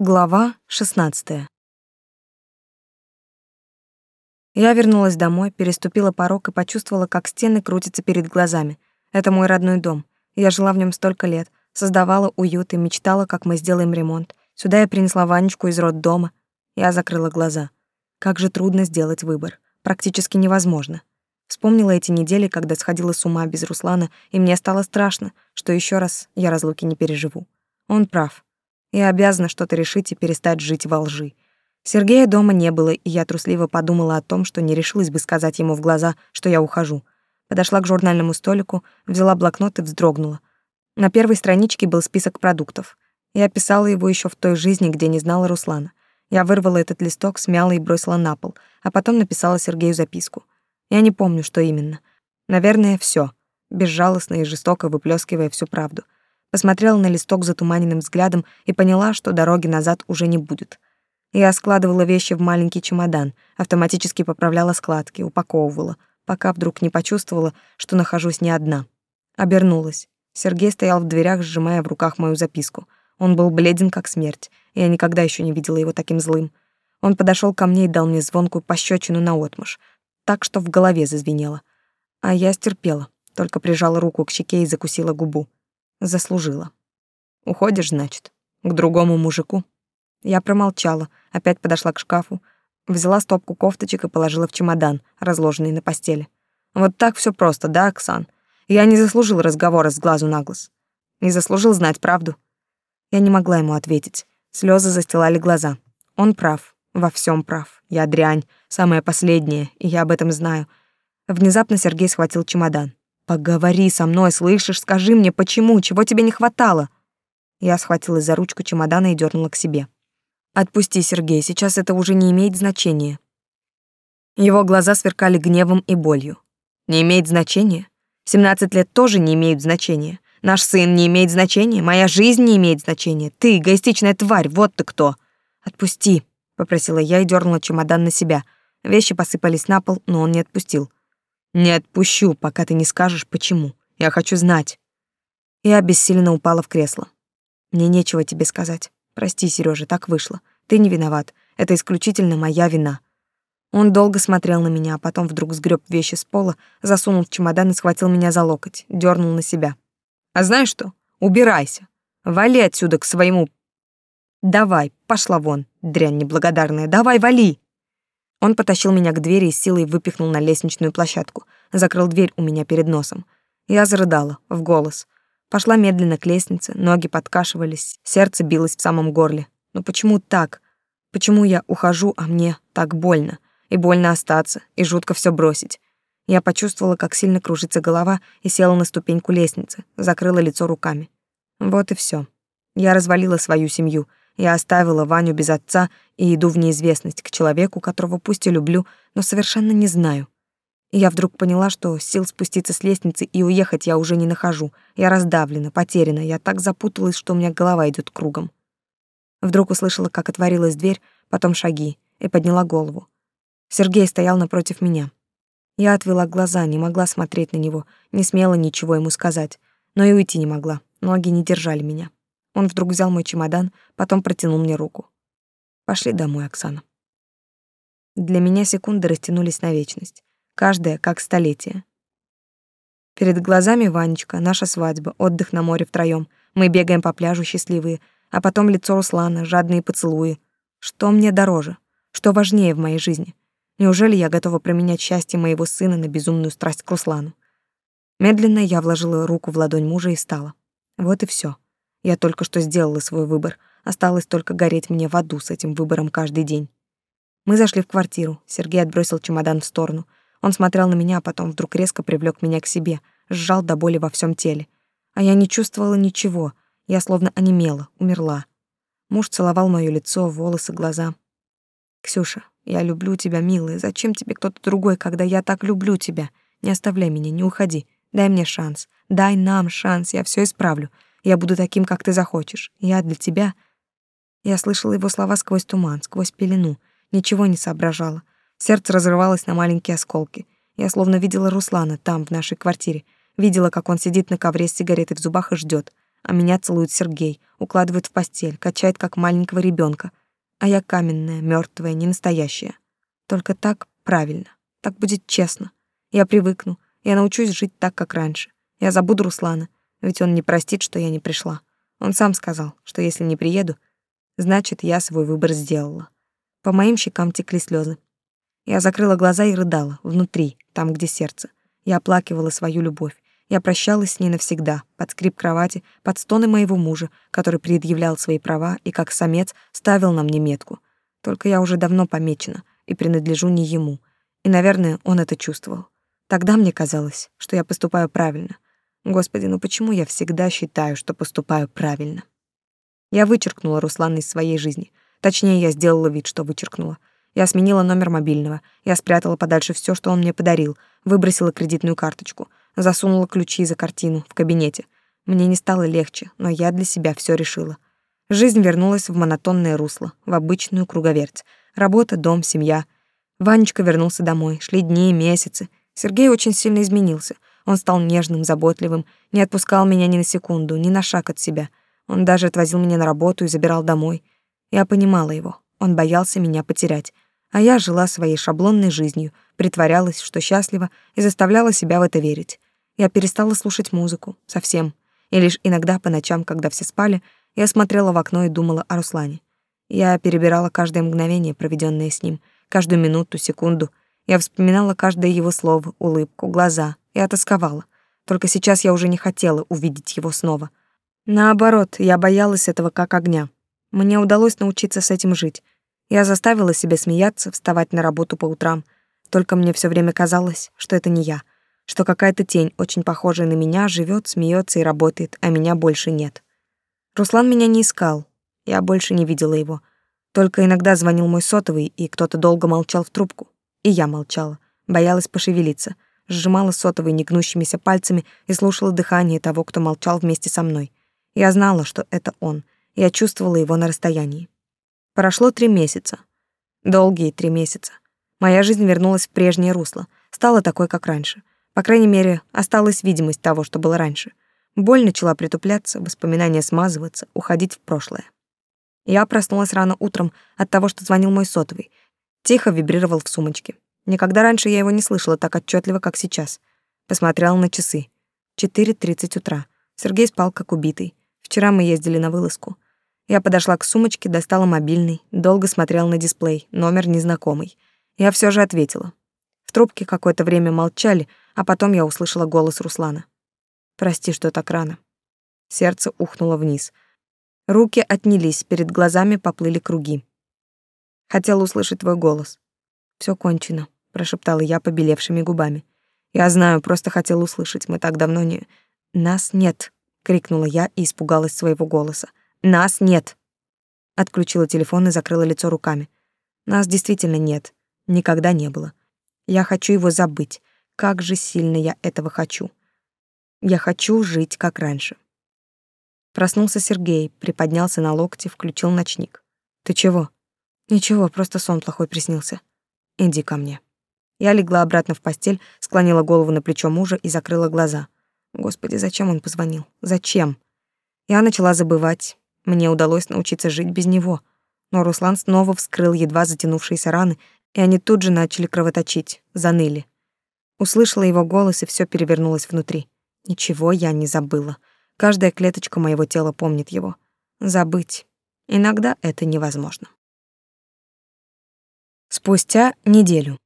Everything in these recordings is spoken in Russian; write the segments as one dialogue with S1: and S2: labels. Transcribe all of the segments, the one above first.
S1: Глава 16. Я вернулась домой, переступила порог и почувствовала, как стены крутятся перед глазами. Это мой родной дом. Я жила в нем столько лет, создавала уют и мечтала, как мы сделаем ремонт. Сюда я принесла Ванечку из роддома. Я закрыла глаза. Как же трудно сделать выбор. Практически невозможно. Вспомнила эти недели, когда сходила с ума без Руслана, и мне стало страшно, что еще раз я разлуки не переживу. Он прав. Я обязана что-то решить и перестать жить во лжи. Сергея дома не было, и я трусливо подумала о том, что не решилась бы сказать ему в глаза, что я ухожу. Подошла к журнальному столику, взяла блокнот и вздрогнула. На первой страничке был список продуктов. Я писала его еще в той жизни, где не знала Руслана. Я вырвала этот листок, смяла и бросила на пол, а потом написала Сергею записку. Я не помню, что именно. Наверное, все, безжалостно и жестоко выплескивая всю правду — посмотрела на листок затуманенным взглядом и поняла, что дороги назад уже не будет. Я складывала вещи в маленький чемодан, автоматически поправляла складки, упаковывала, пока вдруг не почувствовала, что нахожусь не одна. Обернулась. Сергей стоял в дверях, сжимая в руках мою записку. Он был бледен как смерть, и я никогда еще не видела его таким злым. Он подошел ко мне и дал мне звонкую пощечину наотмашь, так что в голове зазвенело. А я стерпела, только прижала руку к щеке и закусила губу. Заслужила. Уходишь, значит, к другому мужику? Я промолчала, опять подошла к шкафу, взяла стопку кофточек и положила в чемодан, разложенный на постели. Вот так все просто, да, Оксан? Я не заслужил разговора с глазу на глаз. Не заслужил знать правду. Я не могла ему ответить. Слезы застилали глаза. Он прав, во всем прав. Я дрянь, самая последняя, и я об этом знаю. Внезапно Сергей схватил чемодан. Поговори со мной, слышишь? Скажи мне, почему? Чего тебе не хватало? Я схватилась за ручку чемодана и дернула к себе. Отпусти, Сергей, сейчас это уже не имеет значения. Его глаза сверкали гневом и болью. Не имеет значения? 17 лет тоже не имеют значения. Наш сын не имеет значения, моя жизнь не имеет значения. Ты, эгоистичная тварь, вот ты кто. Отпусти, попросила я и дернула чемодан на себя. Вещи посыпались на пол, но он не отпустил. Не отпущу, пока ты не скажешь, почему. Я хочу знать. Я бессильно упала в кресло. Мне нечего тебе сказать. Прости, Сережа, так вышло. Ты не виноват. Это исключительно моя вина. Он долго смотрел на меня, а потом вдруг сгреб вещи с пола, засунул в чемодан и схватил меня за локоть, дернул на себя. А знаешь что? Убирайся. Вали отсюда к своему... Давай, пошла вон, дрянь неблагодарная, давай, вали. Он потащил меня к двери и силой выпихнул на лестничную площадку, закрыл дверь у меня перед носом. Я зарыдала, в голос. Пошла медленно к лестнице, ноги подкашивались, сердце билось в самом горле. Но почему так? Почему я ухожу, а мне так больно? И больно остаться, и жутко все бросить. Я почувствовала, как сильно кружится голова, и села на ступеньку лестницы, закрыла лицо руками. Вот и все. Я развалила свою семью, я оставила Ваню без отца и иду в неизвестность к человеку, которого пусть и люблю, но совершенно не знаю. Я вдруг поняла, что сил спуститься с лестницы и уехать я уже не нахожу. Я раздавлена, потеряна, я так запуталась, что у меня голова идет кругом. Вдруг услышала, как отворилась дверь, потом шаги, и подняла голову. Сергей стоял напротив меня. Я отвела глаза, не могла смотреть на него, не смела ничего ему сказать, но и уйти не могла, ноги не держали меня. Он вдруг взял мой чемодан, потом протянул мне руку. Пошли домой, Оксана. Для меня секунды растянулись на вечность, каждая как столетие. Перед глазами Ванечка, наша свадьба, отдых на море втроём. Мы бегаем по пляжу счастливые, а потом лицо Руслана, жадные поцелуи. Что мне дороже? Что важнее в моей жизни? Неужели я готова променять счастье моего сына на безумную страсть к Руслану? Медленно я вложила руку в ладонь мужа и встала. Вот и все. Я только что сделала свой выбор. Осталось только гореть мне в аду с этим выбором каждый день. Мы зашли в квартиру. Сергей отбросил чемодан в сторону. Он смотрел на меня, а потом вдруг резко привлек меня к себе, сжал до боли во всем теле. А я не чувствовала ничего. Я словно онемела, умерла. Муж целовал моё лицо, волосы, глаза. «Ксюша, я люблю тебя, милая. Зачем тебе кто-то другой, когда я так люблю тебя? Не оставляй меня, не уходи. Дай мне шанс. Дай нам шанс, я все исправлю. Я буду таким, как ты захочешь. Я для тебя...» Я слышала его слова сквозь туман, сквозь пелену. Ничего не соображала. Сердце разрывалось на маленькие осколки. Я словно видела Руслана там, в нашей квартире. Видела, как он сидит на ковре с сигаретой в зубах и ждет. а меня целует Сергей, укладывает в постель, качает как маленького ребенка, а я каменная, мертвая, не настоящая. Только так правильно, так будет честно. Я привыкну, я научусь жить так, как раньше. Я забуду Руслана, ведь он не простит, что я не пришла. Он сам сказал, что если не приеду, значит, я свой выбор сделала. По моим щекам текли слезы. Я закрыла глаза и рыдала, внутри, там, где сердце. Я оплакивала свою любовь. Я прощалась с ней навсегда, под скрип кровати, под стоны моего мужа, который предъявлял свои права и как самец ставил на мне метку. Только я уже давно помечена и принадлежу не ему. И, наверное, он это чувствовал. Тогда мне казалось, что я поступаю правильно. Господи, ну почему я всегда считаю, что поступаю правильно? Я вычеркнула Руслана из своей жизни. Точнее, я сделала вид, что вычеркнула. Я сменила номер мобильного. Я спрятала подальше все, что он мне подарил, выбросила кредитную карточку, засунула ключи за картину в кабинете. Мне не стало легче, но я для себя все решила. Жизнь вернулась в монотонное русло, в обычную круговерть. Работа, дом, семья. Ванечка вернулся домой. Шли дни, месяцы. Сергей очень сильно изменился. Он стал нежным, заботливым, не отпускал меня ни на секунду, ни на шаг от себя. Он даже отвозил меня на работу и забирал домой. Я понимала его. Он боялся меня потерять. А я жила своей шаблонной жизнью, притворялась, что счастлива, и заставляла себя в это верить. Я перестала слушать музыку, совсем. И лишь иногда по ночам, когда все спали, я смотрела в окно и думала о Руслане. Я перебирала каждое мгновение, проведенное с ним, каждую минуту, секунду. Я вспоминала каждое его слово, улыбку, глаза. Я тосковала. Только сейчас я уже не хотела увидеть его снова. Наоборот, я боялась этого как огня. Мне удалось научиться с этим жить. Я заставила себя смеяться, вставать на работу по утрам. Только мне все время казалось, что это не я, что какая-то тень, очень похожая на меня, живет, смеется и работает, а меня больше нет. Руслан меня не искал. Я больше не видела его. Только иногда звонил мой сотовый, и кто-то долго молчал в трубку. И я молчала, боялась пошевелиться, сжимала сотовый негнущимися пальцами и слушала дыхание того, кто молчал вместе со мной. Я знала, что это он — я чувствовала его на расстоянии. Прошло три месяца. Долгие три месяца. Моя жизнь вернулась в прежнее русло, стала такой, как раньше. По крайней мере, осталась видимость того, что было раньше. Боль начала притупляться, воспоминания смазываться, уходить в прошлое. Я проснулась рано утром от того, что звонил мой сотовый. Тихо вибрировал в сумочке. Никогда раньше я его не слышала так отчетливо, как сейчас. Посмотрела на часы. 4.30 утра. Сергей спал как убитый. Вчера мы ездили на вылазку. Я подошла к сумочке, достала мобильный, долго смотрела на дисплей, номер незнакомый. Я все же ответила. В трубке какое-то время молчали, а потом я услышала голос Руслана. «Прости, что так рано». Сердце ухнуло вниз. Руки отнялись, перед глазами поплыли круги. Хотела услышать твой голос. Все кончено», — прошептала я побелевшими губами. «Я знаю, просто хотела услышать, мы так давно не...» «Нас нет», — крикнула я и испугалась своего голоса. Нас нет. Отключила телефон и закрыла лицо руками. Нас действительно нет. Никогда не было. Я хочу его забыть. Как же сильно я этого хочу. Я хочу жить как раньше. Проснулся Сергей, приподнялся на локте, включил ночник. Ты чего? Ничего, просто сон плохой приснился. Иди ко мне. Я легла обратно в постель, склонила голову на плечо мужа и закрыла глаза. Господи, зачем он позвонил? Зачем? Я начала забывать, мне удалось научиться жить без него. Но Руслан снова вскрыл едва затянувшиеся раны, и они тут же начали кровоточить, заныли. Услышала его голос, и все перевернулось внутри. Ничего я не забыла. Каждая клеточка моего тела помнит его. Забыть. Иногда это невозможно. Спустя неделю.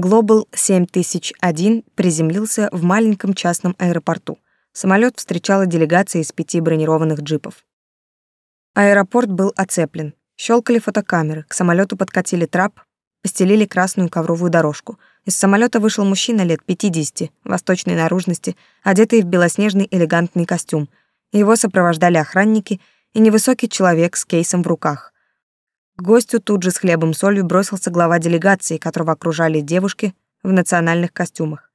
S1: Global 7001 приземлился в маленьком частном аэропорту. Самолет встречала делегация из пяти бронированных джипов. Аэропорт был оцеплен. Щелкали фотокамеры, к самолету подкатили трап, постелили красную ковровую дорожку. Из самолета вышел мужчина лет 50, восточной наружности, одетый в белоснежный элегантный костюм. Его сопровождали охранники и невысокий человек с кейсом в руках. К гостю тут же с хлебом-солью бросился глава делегации, которого окружали девушки в национальных костюмах.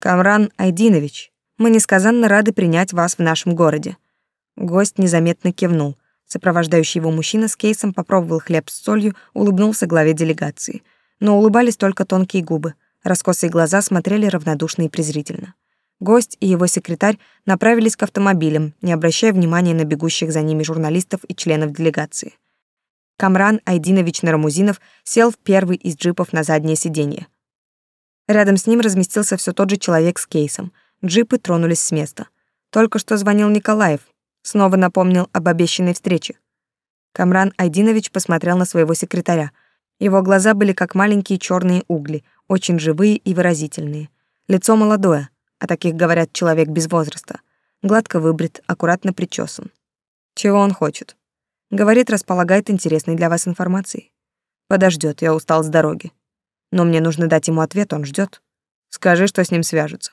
S1: «Камран Айдинович, мы несказанно рады принять вас в нашем городе. Гость незаметно кивнул. Сопровождающий его мужчина с кейсом попробовал хлеб с солью, улыбнулся главе делегации. Но улыбались только тонкие губы. Раскосые глаза смотрели равнодушно и презрительно. Гость и его секретарь направились к автомобилям, не обращая внимания на бегущих за ними журналистов и членов делегации. Камран Айдинович Нарамузинов сел в первый из джипов на заднее сиденье. Рядом с ним разместился все тот же человек с кейсом. Джипы тронулись с места. Только что звонил Николаев, снова напомнил об обещанной встрече. Камран Айдинович посмотрел на своего секретаря. Его глаза были как маленькие черные угли, очень живые и выразительные. Лицо молодое, а таких говорят человек без возраста. Гладко выбрит, аккуратно причесан. Чего он хочет? Говорит, располагает интересной для вас информацией. Подождет, я устал с дороги. Но мне нужно дать ему ответ, он ждет. Скажи, что с ним свяжется.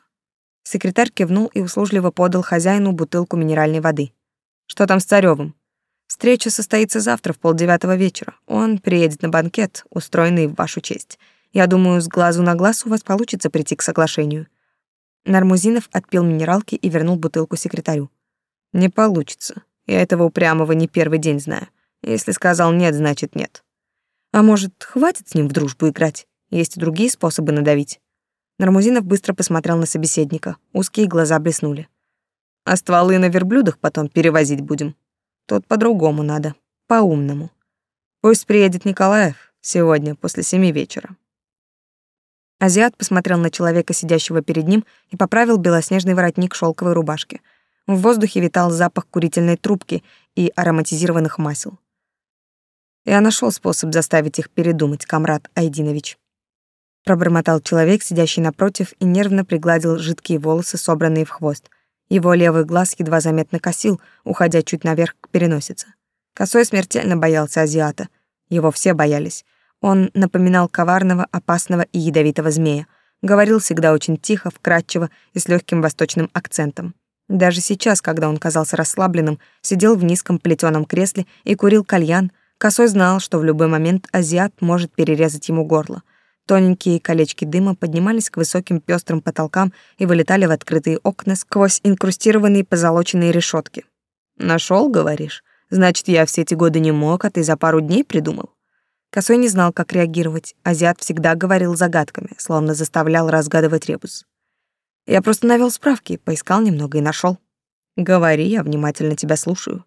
S1: Секретарь кивнул и услужливо подал хозяину бутылку минеральной воды. Что там с Царёвым? Встреча состоится завтра в полдевятого вечера. Он приедет на банкет, устроенный в вашу честь. Я думаю, с глазу на глаз у вас получится прийти к соглашению. Нармузинов отпил минералки и вернул бутылку секретарю. Не получится. Я этого упрямого не первый день знаю. Если сказал нет, значит нет. А может, хватит с ним в дружбу играть? Есть и другие способы надавить. Нармузинов быстро посмотрел на собеседника. Узкие глаза блеснули. А стволы на верблюдах потом перевозить будем. Тут по-другому надо, по-умному. Пусть приедет Николаев сегодня после семи вечера. Азиат посмотрел на человека, сидящего перед ним, и поправил белоснежный воротник шелковой рубашки. В воздухе витал запах курительной трубки и ароматизированных масел. Я нашел способ заставить их передумать, комрад Айдинович. Пробормотал человек, сидящий напротив, и нервно пригладил жидкие волосы, собранные в хвост. Его левый глаз едва заметно косил, уходя чуть наверх к переносице. Косой смертельно боялся азиата. Его все боялись. Он напоминал коварного, опасного и ядовитого змея. Говорил всегда очень тихо, вкрадчиво и с легким восточным акцентом. Даже сейчас, когда он казался расслабленным, сидел в низком плетеном кресле и курил кальян, Косой знал, что в любой момент азиат может перерезать ему горло — Тоненькие колечки дыма поднимались к высоким пестрым потолкам и вылетали в открытые окна сквозь инкрустированные позолоченные решетки. Нашел, говоришь? Значит, я все эти годы не мог, а ты за пару дней придумал. Косой не знал, как реагировать. Азиат всегда говорил загадками, словно заставлял разгадывать ребус. Я просто навел справки, поискал немного и нашел. Говори, я внимательно тебя слушаю.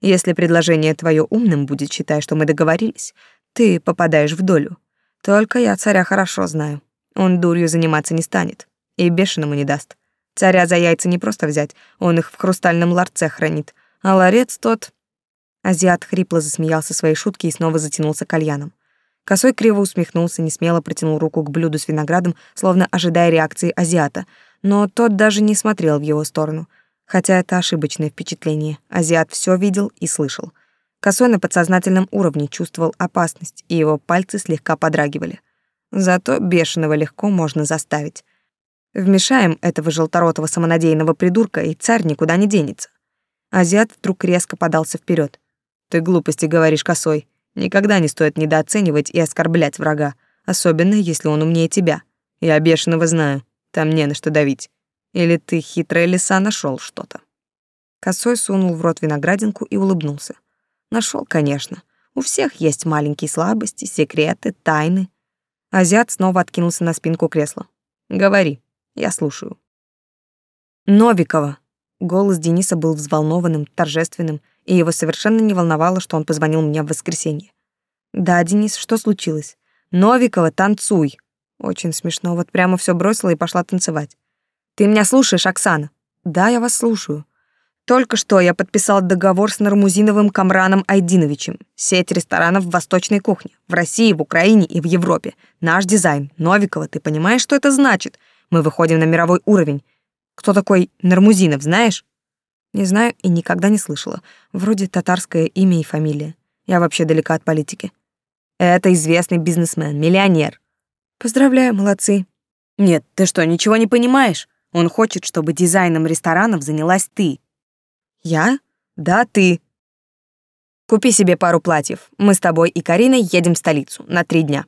S1: Если предложение твое умным будет, считай, что мы договорились. Ты попадаешь в долю. Только я царя хорошо знаю. Он дурью заниматься не станет и бешеному не даст. Царя за яйца не просто взять, он их в хрустальном ларце хранит. А ларец тот... Азиат хрипло засмеялся своей шутки и снова затянулся кальяном. Косой криво усмехнулся, несмело протянул руку к блюду с виноградом, словно ожидая реакции азиата, но тот даже не смотрел в его сторону. Хотя это ошибочное впечатление. Азиат все видел и слышал. Косой на подсознательном уровне чувствовал опасность, и его пальцы слегка подрагивали. Зато бешеного легко можно заставить. Вмешаем этого желторотого самонадеянного придурка, и царь никуда не денется. Азиат вдруг резко подался вперед. Ты глупости говоришь, Косой. Никогда не стоит недооценивать и оскорблять врага, особенно если он умнее тебя. Я бешеного знаю, там не на что давить. Или ты, хитрая лиса, нашел что-то. Косой сунул в рот виноградинку и улыбнулся. Нашел, конечно. У всех есть маленькие слабости, секреты, тайны. Азиат снова откинулся на спинку кресла. Говори, я слушаю. Новикова. Голос Дениса был взволнованным, торжественным, и его совершенно не волновало, что он позвонил мне в воскресенье. Да, Денис, что случилось? Новикова, танцуй. Очень смешно, вот прямо все бросила и пошла танцевать. Ты меня слушаешь, Оксана? Да, я вас слушаю. Только что я подписал договор с Нармузиновым Камраном Айдиновичем. Сеть ресторанов восточной кухни. В России, в Украине и в Европе. Наш дизайн. Новикова, ты понимаешь, что это значит? Мы выходим на мировой уровень. Кто такой Нармузинов, знаешь? Не знаю и никогда не слышала. Вроде татарское имя и фамилия. Я вообще далека от политики. Это известный бизнесмен, миллионер. Поздравляю, молодцы. Нет, ты что, ничего не понимаешь? Он хочет, чтобы дизайном ресторанов занялась ты. Я? Да, ты. Купи себе пару платьев. Мы с тобой и Кариной едем в столицу на три дня.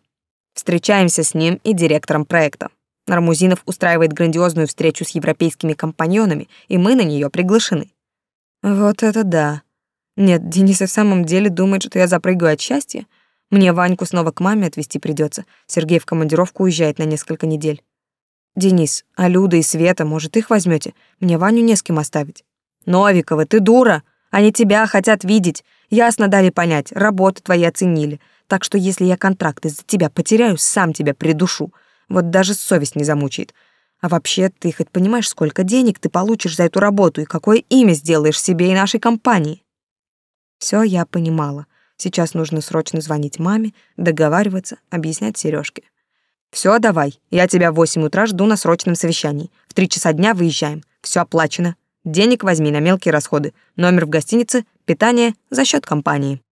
S1: Встречаемся с ним и директором проекта. Нармузинов устраивает грандиозную встречу с европейскими компаньонами, и мы на нее приглашены. Вот это да. Нет, Денис и в самом деле думает, что я запрыгаю от счастья. Мне Ваньку снова к маме отвезти придется. Сергей в командировку уезжает на несколько недель. Денис, а Люда и Света, может, их возьмете? Мне Ваню не с кем оставить. Новикова, ты дура! Они тебя хотят видеть. Ясно дали понять, работу твои оценили. Так что если я контракт из-за тебя потеряю, сам тебя придушу. Вот даже совесть не замучает. А вообще, ты хоть понимаешь, сколько денег ты получишь за эту работу и какое имя сделаешь себе и нашей компании? Все я понимала. Сейчас нужно срочно звонить маме, договариваться, объяснять Сережке. Все, давай. Я тебя в 8 утра жду на срочном совещании. В три часа дня выезжаем. Все оплачено. Денег возьми на мелкие расходы. Номер в гостинице, питание за счет компании.